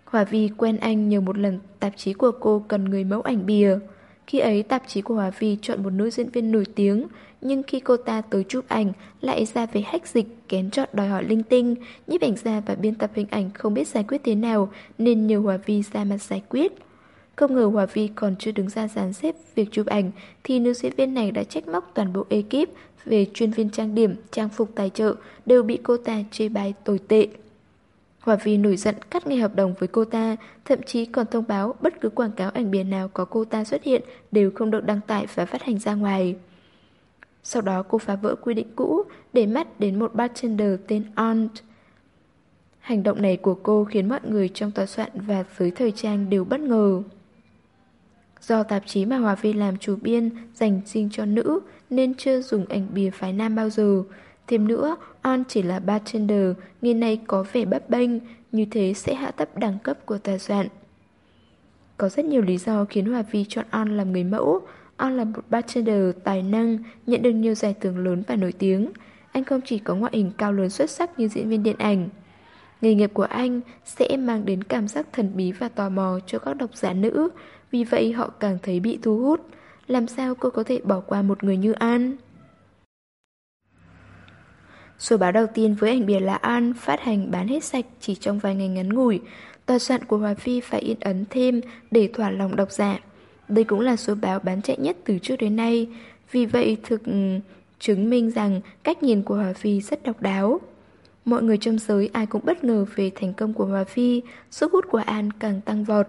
Hòa Vi quen anh nhờ một lần tạp chí của cô cần người mẫu ảnh bìa. Khi ấy tạp chí của Hòa Vi chọn một nữ diễn viên nổi tiếng, nhưng khi cô ta tới chụp ảnh lại ra về hách dịch, kén chọn đòi hỏi linh tinh, nhiếp ảnh gia và biên tập hình ảnh không biết giải quyết thế nào nên nhờ Hòa Vi ra mặt giải quyết. Không ngờ Hòa Vi còn chưa đứng ra dàn xếp việc chụp ảnh thì nữ diễn viên này đã trách móc toàn bộ ekip về chuyên viên trang điểm, trang phục tài trợ đều bị cô ta chê bai tồi tệ. Hòa Vi nổi giận cắt ngay hợp đồng với cô ta, thậm chí còn thông báo bất cứ quảng cáo ảnh biển nào có cô ta xuất hiện đều không được đăng tải và phát hành ra ngoài. Sau đó cô phá vỡ quy định cũ để mắt đến một bartender tên Aunt. Hành động này của cô khiến mọi người trong tòa soạn và giới thời trang đều bất ngờ. Do tạp chí mà Hòa Vi làm chủ biên dành riêng cho nữ nên chưa dùng ảnh bìa phái nam bao giờ. Thêm nữa, On chỉ là bartender, nghề này có vẻ bấp bênh, như thế sẽ hạ thấp đẳng cấp của tòa soạn. Có rất nhiều lý do khiến Hòa Vi chọn On làm người mẫu. On là một bartender tài năng, nhận được nhiều giải thưởng lớn và nổi tiếng. Anh không chỉ có ngoại hình cao lớn xuất sắc như diễn viên điện ảnh. Nghề nghiệp của anh sẽ mang đến cảm giác thần bí và tò mò cho các độc giả nữ, vì vậy họ càng thấy bị thu hút. Làm sao cô có thể bỏ qua một người như An? Số báo đầu tiên với ảnh bìa là An phát hành bán hết sạch chỉ trong vài ngày ngắn ngủi. Tòa soạn của Hòa Phi phải in ấn thêm để thỏa lòng độc giả. Đây cũng là số báo bán chạy nhất từ trước đến nay. Vì vậy thực ừ, chứng minh rằng cách nhìn của Hòa Phi rất độc đáo. Mọi người trong giới ai cũng bất ngờ về thành công của Hòa Phi, sức hút của An càng tăng vọt.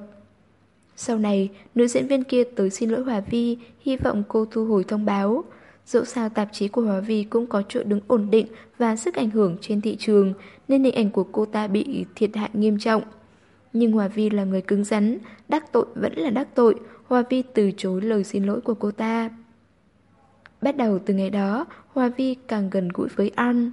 Sau này, nữ diễn viên kia tới xin lỗi Hòa Vi, hy vọng cô thu hồi thông báo. Dẫu sao tạp chí của Hòa Vi cũng có chỗ đứng ổn định và sức ảnh hưởng trên thị trường, nên hình ảnh của cô ta bị thiệt hại nghiêm trọng. Nhưng Hòa Vi là người cứng rắn, đắc tội vẫn là đắc tội, Hòa Vi từ chối lời xin lỗi của cô ta. Bắt đầu từ ngày đó, Hòa Vi càng gần gũi với An.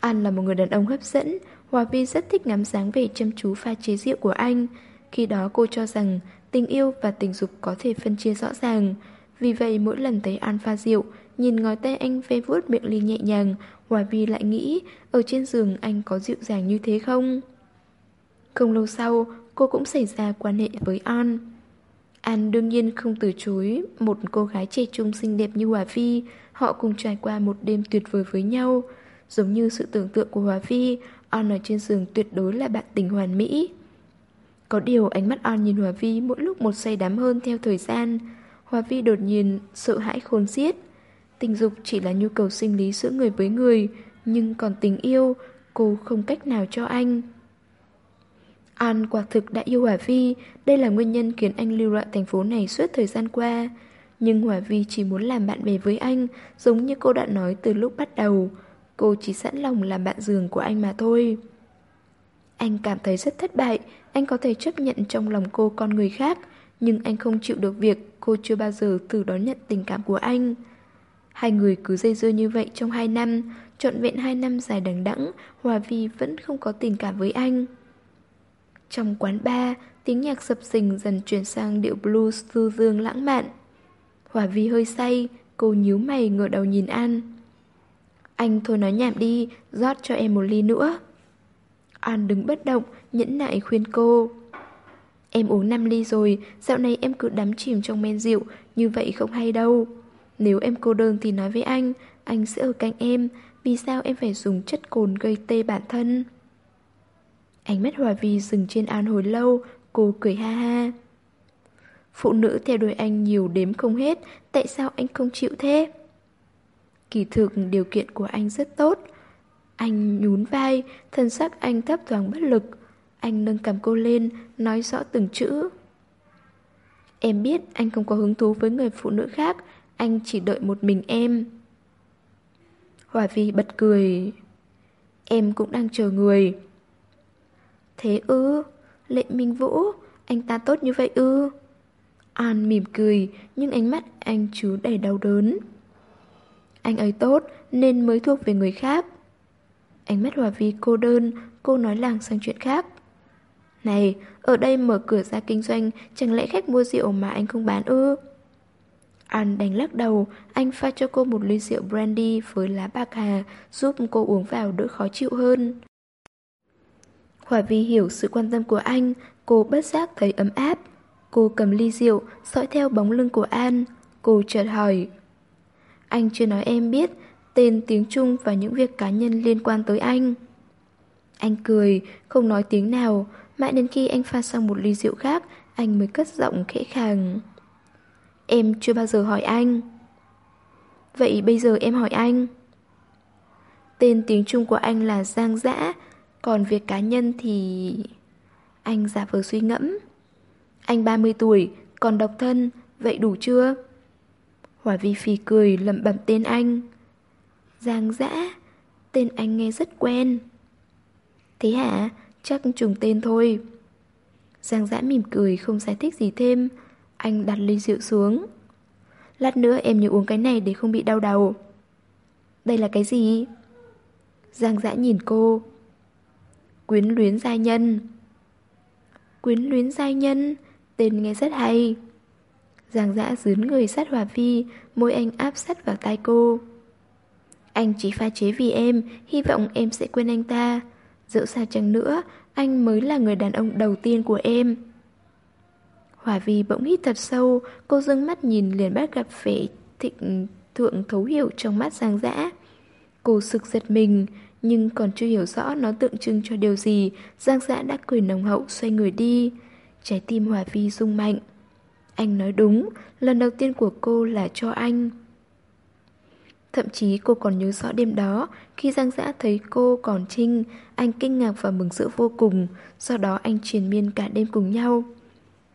An là một người đàn ông hấp dẫn, Hòa Vi rất thích ngắm dáng vẻ chăm chú pha chế rượu của anh. Khi đó cô cho rằng tình yêu và tình dục có thể phân chia rõ ràng. Vì vậy mỗi lần thấy An pha rượu, nhìn ngói tay anh ve vuốt miệng ly nhẹ nhàng, Hòa Vi lại nghĩ ở trên giường anh có dịu dàng như thế không? Không lâu sau, cô cũng xảy ra quan hệ với An. An đương nhiên không từ chối một cô gái trẻ trung xinh đẹp như Hòa phi. họ cùng trải qua một đêm tuyệt vời với nhau. Giống như sự tưởng tượng của Hòa phi, An ở trên giường tuyệt đối là bạn tình hoàn mỹ. Có điều ánh mắt An nhìn Hòa Vi mỗi lúc một say đắm hơn theo thời gian. Hòa Vi đột nhiên sợ hãi khôn xiết. Tình dục chỉ là nhu cầu sinh lý giữa người với người, nhưng còn tình yêu, cô không cách nào cho anh. An quả thực đã yêu Hòa Vi, đây là nguyên nhân khiến anh lưu lại thành phố này suốt thời gian qua. Nhưng Hòa Vi chỉ muốn làm bạn bè với anh, giống như cô đã nói từ lúc bắt đầu. Cô chỉ sẵn lòng làm bạn giường của anh mà thôi. Anh cảm thấy rất thất bại, anh có thể chấp nhận trong lòng cô con người khác, nhưng anh không chịu được việc cô chưa bao giờ từ đón nhận tình cảm của anh. Hai người cứ dây dưa như vậy trong hai năm, trọn vẹn hai năm dài đằng đẵng, Hòa Vi vẫn không có tình cảm với anh. Trong quán bar, tiếng nhạc sập sình dần chuyển sang điệu blues thư dương lãng mạn. Hòa Vi hơi say, cô nhíu mày ngửa đầu nhìn An. Anh thôi nói nhảm đi, rót cho em một ly nữa. An đứng bất động, nhẫn nại khuyên cô. Em uống 5 ly rồi, dạo này em cứ đắm chìm trong men rượu, như vậy không hay đâu. Nếu em cô đơn thì nói với anh, anh sẽ ở cạnh em, vì sao em phải dùng chất cồn gây tê bản thân? Ánh mắt Hòa Vi dừng trên An hồi lâu, cô cười ha ha. Phụ nữ theo đuổi anh nhiều đếm không hết, tại sao anh không chịu thế? Kỳ thực điều kiện của anh rất tốt. Anh nhún vai, thân sắc anh thấp thoáng bất lực. Anh nâng cầm cô lên, nói rõ từng chữ. Em biết anh không có hứng thú với người phụ nữ khác, anh chỉ đợi một mình em. Hòa Vi bật cười. Em cũng đang chờ người. Thế ư, Lệ Minh Vũ, anh ta tốt như vậy ư? An mỉm cười, nhưng ánh mắt anh chú đầy đau đớn. Anh ấy tốt nên mới thuộc về người khác. Ánh mắt Hòa Vi cô đơn, cô nói làng sang chuyện khác. Này, ở đây mở cửa ra kinh doanh, chẳng lẽ khách mua rượu mà anh không bán ư? An đánh lắc đầu, anh pha cho cô một ly rượu brandy với lá bạc hà, giúp cô uống vào đỡ khó chịu hơn. Hòa Vi hiểu sự quan tâm của anh, cô bất giác thấy ấm áp. Cô cầm ly rượu, dõi theo bóng lưng của An. Cô chợt hỏi. Anh chưa nói em biết tên tiếng Trung và những việc cá nhân liên quan tới anh. Anh cười, không nói tiếng nào, mãi đến khi anh pha xong một ly rượu khác, anh mới cất giọng khẽ khàng. Em chưa bao giờ hỏi anh. Vậy bây giờ em hỏi anh. Tên tiếng Trung của anh là Giang Dã, còn việc cá nhân thì... Anh giả vờ suy ngẫm. Anh 30 tuổi, còn độc thân, vậy đủ chưa? Hỏa Vi phì cười lẩm bẩm tên anh. Giang dã, tên anh nghe rất quen. Thế hả? Chắc trùng tên thôi. Giang dã mỉm cười không giải thích gì thêm. Anh đặt ly rượu xuống. Lát nữa em nhớ uống cái này để không bị đau đầu. Đây là cái gì? Giang dã nhìn cô. Quyến luyến giai nhân. Quyến luyến giai nhân, tên nghe rất hay. Giang dã dướn người sát Hòa phi môi anh áp sát vào tai cô. Anh chỉ pha chế vì em, hy vọng em sẽ quên anh ta. Dẫu sao chăng nữa, anh mới là người đàn ông đầu tiên của em. Hòa Vi bỗng hít thật sâu, cô dưng mắt nhìn liền bắt gặp vẻ thịnh thượng thấu hiểu trong mắt Giang dã. Cô sực giật mình, nhưng còn chưa hiểu rõ nó tượng trưng cho điều gì, Giang dã đã cười nồng hậu xoay người đi. Trái tim Hòa Vi rung mạnh. Anh nói đúng, lần đầu tiên của cô là cho anh. Thậm chí cô còn nhớ rõ đêm đó, khi Giang Dã thấy cô còn Trinh, anh kinh ngạc và mừng rỡ vô cùng, sau đó anh triền miên cả đêm cùng nhau.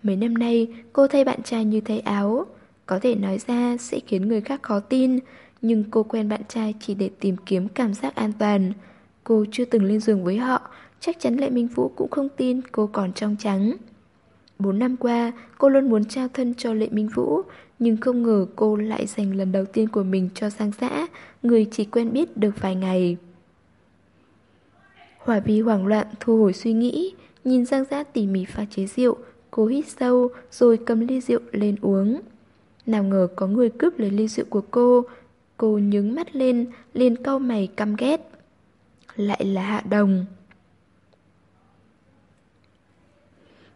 Mấy năm nay, cô thay bạn trai như thay áo, có thể nói ra sẽ khiến người khác khó tin, nhưng cô quen bạn trai chỉ để tìm kiếm cảm giác an toàn. Cô chưa từng lên giường với họ, chắc chắn Lệ Minh Vũ cũng không tin cô còn trong trắng. 4 năm qua, cô luôn muốn trao thân cho Lệ Minh Vũ, nhưng không ngờ cô lại dành lần đầu tiên của mình cho Giang Dã, người chỉ quen biết được vài ngày. Hòa vi hoảng loạn thu hồi suy nghĩ, nhìn Giang Dã tỉ mỉ pha chế rượu, cô hít sâu rồi cầm ly rượu lên uống. Nào ngờ có người cướp lấy ly rượu của cô, cô nhướng mắt lên, liền cau mày căm ghét. Lại là Hạ Đồng.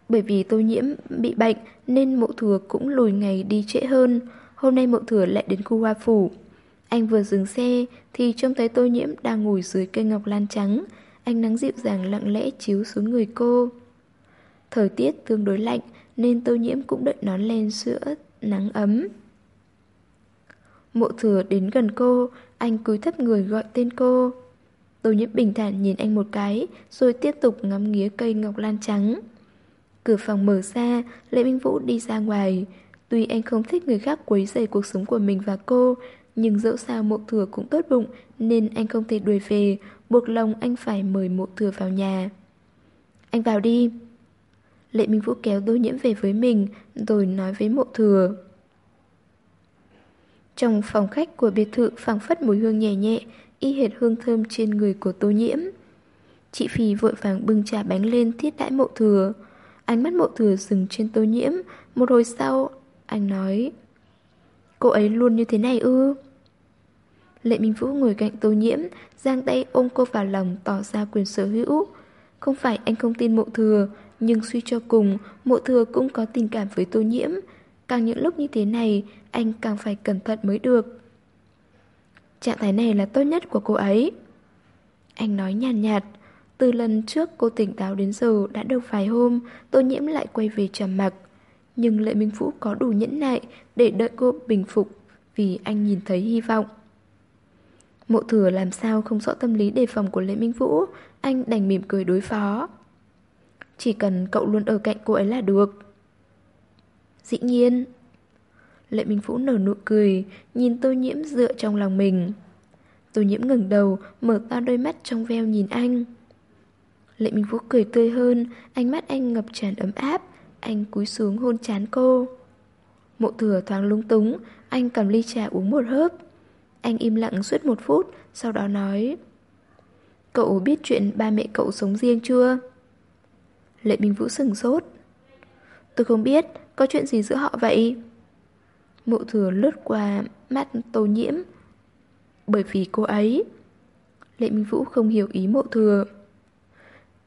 Bởi vì tô nhiễm bị bệnh nên mộ thừa cũng lùi ngày đi trễ hơn. Hôm nay mộ thừa lại đến khu hoa phủ. Anh vừa dừng xe thì trông thấy tô nhiễm đang ngồi dưới cây ngọc lan trắng. Ánh nắng dịu dàng lặng lẽ chiếu xuống người cô. Thời tiết tương đối lạnh nên tô nhiễm cũng đợi nón len sữa nắng ấm. Mộ thừa đến gần cô, anh cúi thấp người gọi tên cô. Tô nhiễm bình thản nhìn anh một cái, rồi tiếp tục ngắm nghía cây ngọc lan trắng. Cửa phòng mở ra, Lệ Minh Vũ đi ra ngoài. Tuy anh không thích người khác quấy rầy cuộc sống của mình và cô, nhưng dẫu sao mộ thừa cũng tốt bụng nên anh không thể đuổi về, buộc lòng anh phải mời mộ thừa vào nhà. Anh vào đi. Lệ Minh Vũ kéo Tô Nhiễm về với mình, rồi nói với mộ thừa. Trong phòng khách của biệt thự phảng phất mùi hương nhẹ nhẹ, y hệt hương thơm trên người của Tô Nhiễm. Chị Phi vội vàng bưng trà bánh lên thiết đãi mộ thừa. Ánh mắt mộ thừa dừng trên tô nhiễm. Một hồi sau Anh nói Cô ấy luôn như thế này ư? Lệ Minh Vũ ngồi cạnh tô nhiễm Giang tay ôm cô vào lòng tỏ ra quyền sở hữu. Không phải anh không tin mộ thừa Nhưng suy cho cùng Mộ thừa cũng có tình cảm với tô nhiễm. Càng những lúc như thế này Anh càng phải cẩn thận mới được. Trạng thái này là tốt nhất của cô ấy. Anh nói nhàn nhạt, nhạt từ lần trước cô tỉnh táo đến giờ đã được vài hôm, tô nhiễm lại quay về trầm mặc. Nhưng Lệ Minh Vũ có đủ nhẫn nại để đợi cô bình phục vì anh nhìn thấy hy vọng. Mộ thừa làm sao không rõ tâm lý đề phòng của Lệ Minh Vũ, anh đành mỉm cười đối phó. Chỉ cần cậu luôn ở cạnh cô ấy là được. Dĩ nhiên. Lệ Minh Vũ nở nụ cười, nhìn tô nhiễm dựa trong lòng mình. Tô nhiễm ngừng đầu, mở to đôi mắt trong veo nhìn anh. Lệ Minh Vũ cười tươi hơn, ánh mắt anh ngập tràn ấm áp, anh cúi xuống hôn chán cô. Mộ thừa thoáng lung túng, anh cầm ly trà uống một hớp. Anh im lặng suốt một phút, sau đó nói Cậu biết chuyện ba mẹ cậu sống riêng chưa? Lệ Minh Vũ sừng sốt Tôi không biết, có chuyện gì giữa họ vậy? Mộ thừa lướt qua mắt tô nhiễm Bởi vì cô ấy Lệ Minh Vũ không hiểu ý mộ thừa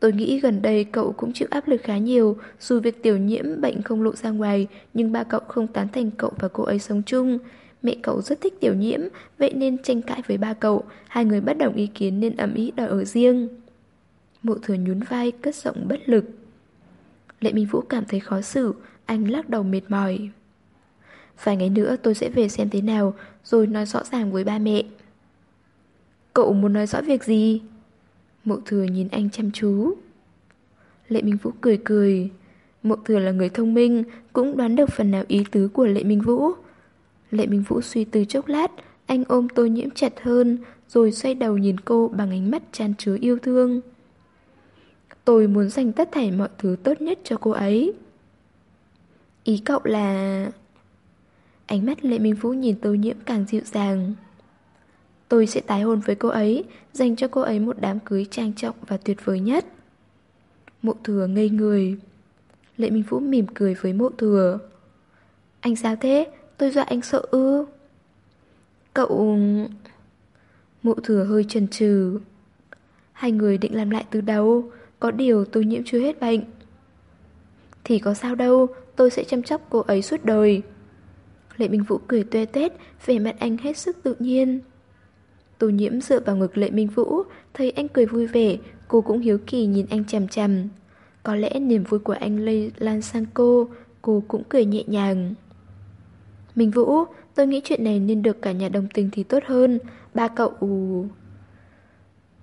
Tôi nghĩ gần đây cậu cũng chịu áp lực khá nhiều, dù việc tiểu nhiễm bệnh không lộ ra ngoài, nhưng ba cậu không tán thành cậu và cô ấy sống chung. Mẹ cậu rất thích tiểu nhiễm, vậy nên tranh cãi với ba cậu, hai người bất đồng ý kiến nên ẩm ý đòi ở riêng. Mộ thừa nhún vai, cất giọng bất lực. Lệ Minh Vũ cảm thấy khó xử, anh lắc đầu mệt mỏi. Vài ngày nữa tôi sẽ về xem thế nào, rồi nói rõ ràng với ba mẹ. Cậu muốn nói rõ việc gì? Mộ thừa nhìn anh chăm chú. Lệ Minh Vũ cười cười. Mộ thừa là người thông minh, cũng đoán được phần nào ý tứ của Lệ Minh Vũ. Lệ Minh Vũ suy tư chốc lát, anh ôm tô nhiễm chặt hơn, rồi xoay đầu nhìn cô bằng ánh mắt tràn chứa yêu thương. Tôi muốn dành tất thảy mọi thứ tốt nhất cho cô ấy. Ý cậu là... Ánh mắt Lệ Minh Vũ nhìn tô nhiễm càng dịu dàng. Tôi sẽ tái hôn với cô ấy, dành cho cô ấy một đám cưới trang trọng và tuyệt vời nhất. Mộ thừa ngây người. Lệ Minh Vũ mỉm cười với mộ thừa. Anh sao thế? Tôi dọa anh sợ ư. Cậu... Mộ thừa hơi chần chừ. Hai người định làm lại từ đầu, có điều tôi nhiễm chưa hết bệnh. Thì có sao đâu, tôi sẽ chăm sóc cô ấy suốt đời. Lệ Minh Vũ cười tuê tết, vẻ mặt anh hết sức tự nhiên. Tô nhiễm dựa vào ngực lệ minh vũ, thấy anh cười vui vẻ, cô cũng hiếu kỳ nhìn anh chằm chằm. Có lẽ niềm vui của anh lây lan sang cô, cô cũng cười nhẹ nhàng. Minh Vũ, tôi nghĩ chuyện này nên được cả nhà đồng tình thì tốt hơn. Ba cậu...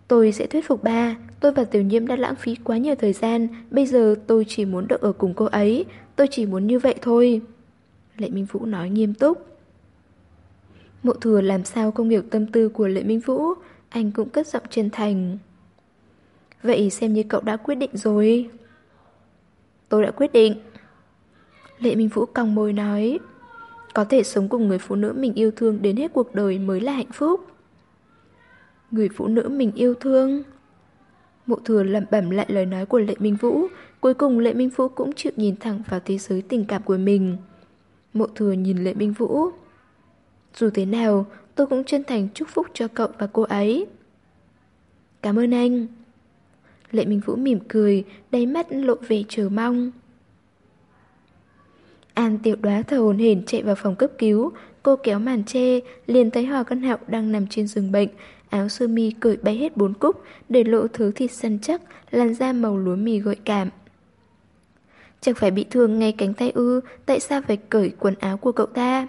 Tôi sẽ thuyết phục ba, tôi và tiểu nhiễm đã lãng phí quá nhiều thời gian, bây giờ tôi chỉ muốn được ở cùng cô ấy, tôi chỉ muốn như vậy thôi. Lệ Minh Vũ nói nghiêm túc. Mộ thừa làm sao không hiểu tâm tư của Lệ Minh Vũ, anh cũng cất giọng chân thành. Vậy xem như cậu đã quyết định rồi. Tôi đã quyết định. Lệ Minh Vũ cong môi nói. Có thể sống cùng người phụ nữ mình yêu thương đến hết cuộc đời mới là hạnh phúc. Người phụ nữ mình yêu thương. Mộ thừa lẩm bẩm lại lời nói của Lệ Minh Vũ. Cuối cùng Lệ Minh Vũ cũng chịu nhìn thẳng vào thế giới tình cảm của mình. Mộ thừa nhìn Lệ Minh Vũ. Dù thế nào, tôi cũng chân thành chúc phúc cho cậu và cô ấy. Cảm ơn anh. Lệ Minh Vũ mỉm cười, Đáy mắt lộ vẻ chờ mong. An tiểu đoá thở hồn hển chạy vào phòng cấp cứu, Cô kéo màn che, Liền thấy Hòa Căn Hạo đang nằm trên giường bệnh, Áo sơ mi cởi bay hết bốn cúc, Để lộ thứ thịt săn chắc, Làn da màu lúa mì gợi cảm. Chẳng phải bị thương ngay cánh tay ư, Tại sao phải cởi quần áo của cậu ta?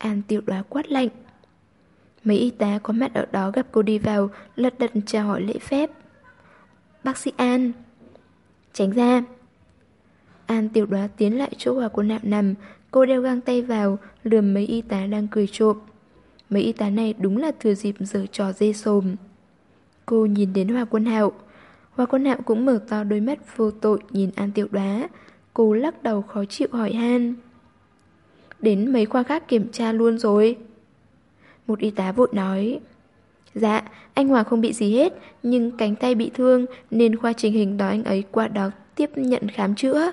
An tiểu đoá quát lạnh. Mấy y tá có mặt ở đó gặp cô đi vào, Lật đật chào hỏi lễ phép. Bác sĩ An, Tránh ra. An tiểu đoá tiến lại chỗ hòa cô nạm nằm, Cô đeo găng tay vào, Lườm mấy y tá đang cười trộm. Mấy y tá này đúng là thừa dịp giờ trò dê sồm Cô nhìn đến Hòa Quân Hạo. Hòa Quân Hạo cũng mở to đôi mắt vô tội nhìn An Tiểu Đoá. Cô lắc đầu khó chịu hỏi han. Đến mấy khoa khác kiểm tra luôn rồi. Một y tá vội nói Dạ, anh Hòa không bị gì hết Nhưng cánh tay bị thương Nên khoa trình hình đòi anh ấy qua đó tiếp nhận khám chữa.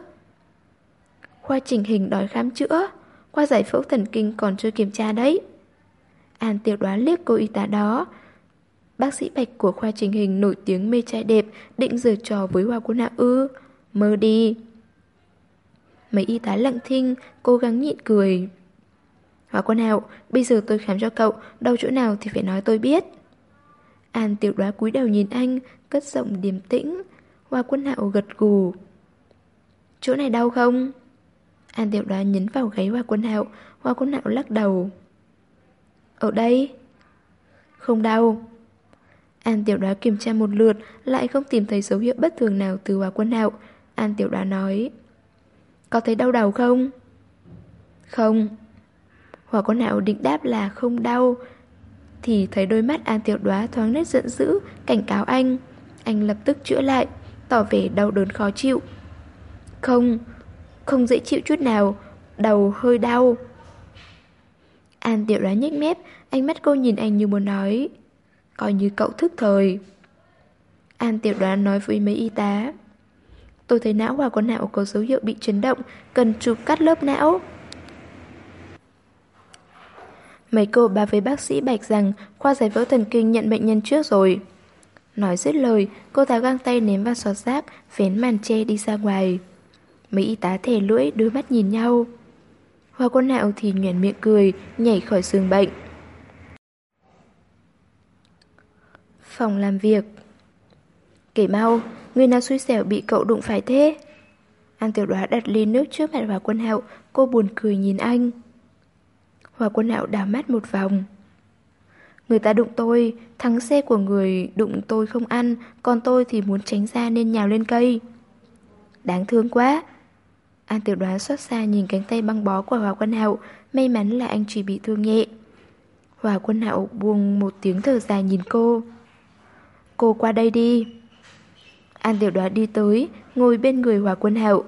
Khoa trình hình đòi khám chữa? Khoa giải phẫu thần kinh còn chưa kiểm tra đấy. An tiểu đoán liếc cô y tá đó. Bác sĩ Bạch của khoa trình hình nổi tiếng mê trai đẹp Định giở trò với Hoa Quân Hạ ư? Mơ đi. Mấy y tá lặng thinh Cố gắng nhịn cười Hóa Quân Hạo Bây giờ tôi khám cho cậu Đau chỗ nào thì phải nói tôi biết An tiểu đoá cúi đầu nhìn anh Cất giọng điềm tĩnh Hoa Quân Hạo gật gù Chỗ này đau không? An tiểu đoá nhấn vào gáy Hoa Quân Hạo Hoa Quân Hạo lắc đầu ở đây? Không đau. An tiểu đoá kiểm tra một lượt, lại không tìm thấy dấu hiệu bất thường nào từ hòa quân hạo. An tiểu đoá nói. Có thấy đau đầu không? Không. Hòa có nào định đáp là không đau. Thì thấy đôi mắt An tiểu đoá thoáng nét giận dữ, cảnh cáo anh. Anh lập tức chữa lại, tỏ vẻ đau đớn khó chịu. Không, không dễ chịu chút nào, đầu hơi đau. An tiểu đoán nhếch mép, ánh mắt cô nhìn anh như muốn nói. Coi như cậu thức thời. An tiểu đoán nói với mấy y tá. Tôi thấy não hòa con não có dấu hiệu bị chấn động, cần chụp cắt lớp não. Mấy cô bà với bác sĩ Bạch rằng khoa giải phẫu thần kinh nhận bệnh nhân trước rồi. Nói dứt lời, cô tháo găng tay ném vào sọt rác, vén màn che đi ra ngoài. Mấy y tá thề lưỡi, đôi mắt nhìn nhau. Hoa quân nạo thì nhoẻn miệng cười, nhảy khỏi giường bệnh. Phòng làm việc Kể mau, người nào xui xẻo bị cậu đụng phải thế? An tiểu đoá đặt ly nước trước mặt Hòa quân hạo, cô buồn cười nhìn anh. Hòa quân hạo đảo mắt một vòng. Người ta đụng tôi, thắng xe của người đụng tôi không ăn, còn tôi thì muốn tránh ra nên nhào lên cây. Đáng thương quá, An tiểu đoá xót xa nhìn cánh tay băng bó của Hòa Quân Hạo, may mắn là anh chỉ bị thương nhẹ. Hòa Quân Hạo buông một tiếng thở dài nhìn cô. Cô qua đây đi. An tiểu Đoá đi tới, ngồi bên người Hòa Quân Hạo.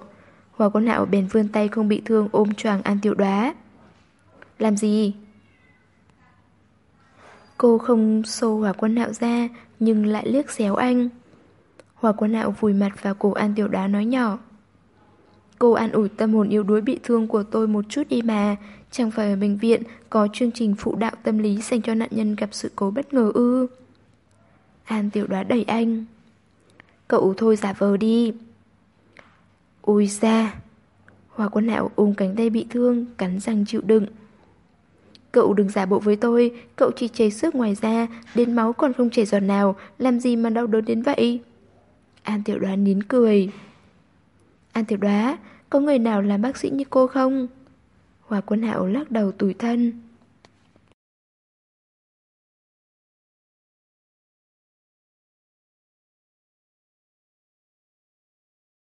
Hòa Quân Hạo bèn vươn tay không bị thương ôm choàng An tiểu đoá. Làm gì? Cô không xô Hòa Quân Hạo ra, nhưng lại liếc xéo anh. Hòa Quân Hạo vùi mặt vào cổ An tiểu đoá nói nhỏ. Cô an ủi tâm hồn yếu đuối bị thương của tôi một chút đi mà Chẳng phải ở bệnh viện có chương trình phụ đạo tâm lý dành cho nạn nhân gặp sự cố bất ngờ ư An tiểu đoá đẩy anh Cậu thôi giả vờ đi Ôi ra Hòa quân hạo ôm cánh tay bị thương Cắn răng chịu đựng Cậu đừng giả bộ với tôi Cậu chỉ chảy xước ngoài da Đến máu còn không chảy giọt nào Làm gì mà đau đớn đến vậy An tiểu đoá nín cười An tiểu đoá, có người nào làm bác sĩ như cô không? Hòa quân hạo lắc đầu tủi thân.